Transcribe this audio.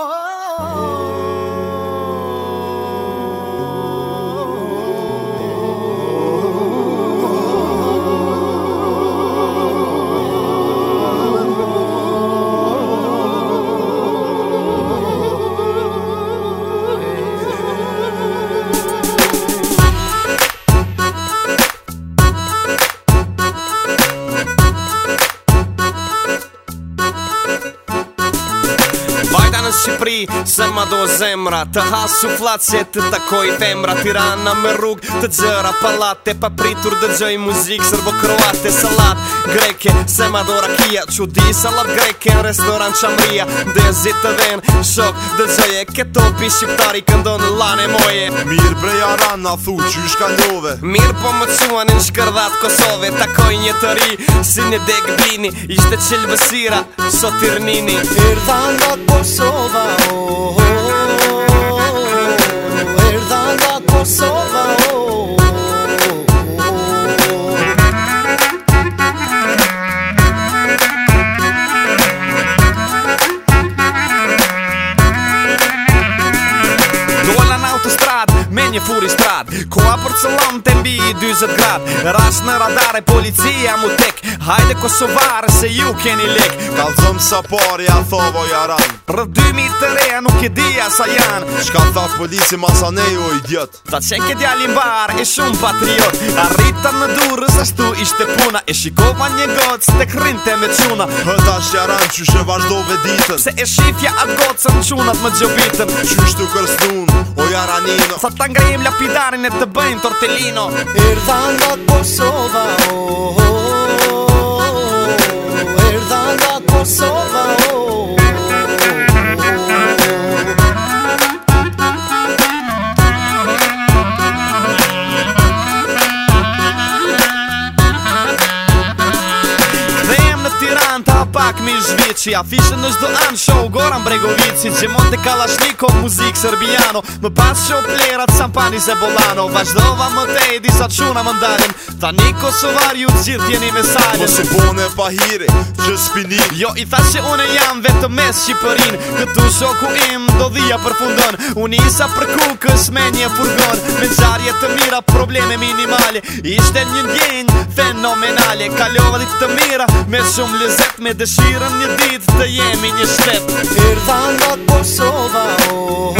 Oh. Shqipri Se ma do zemra Të hasu flacje të takoj temra Tirana me rrug të gjëra palate Pa pritur dë gjëj muzik Sërbo kroate salat greke Se ma do rakia që di salat greke Në restoran qamria Dhe zi të ven shok dë gjoj e keto Pi shqiptari këndo lane moje Mirë brej arana thu që shka njove Mirë po më cua në shkërdat Kosove Takoj një të ri Si një degdini Ishte qëllë vësira Sotir nini Irë thangat po salva. Oh, oh, oh. një furi strad Koa për cëllon të mbi i 20 grad Ras në radare policia mu tek Hajde Kosovare se ju keni lek Kalzëm sa pari a thovo jaran Rëdymi të reja, nuk e dija sa jan Shka tha polici masanej o idiot Tha qenë këtë jalin bar e shumë patriot Arritan në durës ashtu ishte puna E shikova një gocë të krinte me quna Hëta shjaran që shë vazhdove ditën Se e shifja atë gocën qunat më gjobitën Që shtu kërstunë Gjaranino Sa tangrim lë apidarin e të bëjnë Tortellino Irë të ndonë kështë i Afishe në shdo anë show Goran Bregovici Që mund të kalashniko muzik sërbijano Më pas që o plerat sam pani se bolano Vaqdova më te i disa quna më ndalim Ta një Kosovar ju gjithë tjeni me salim bone pa hire, që spini Jo i tha që une jam vetë mes Shqipërin Këtu shoku im do dhia përfundon unisa Unë isa për ku kës me një furgon Me gjarje të mira probleme minimale Ishte një ndjenjë fenomenale Kalovat i të mira me shumë lezet me dëshirën një dit të jemi një shtet Irdhan nga Kosova, oh, oh.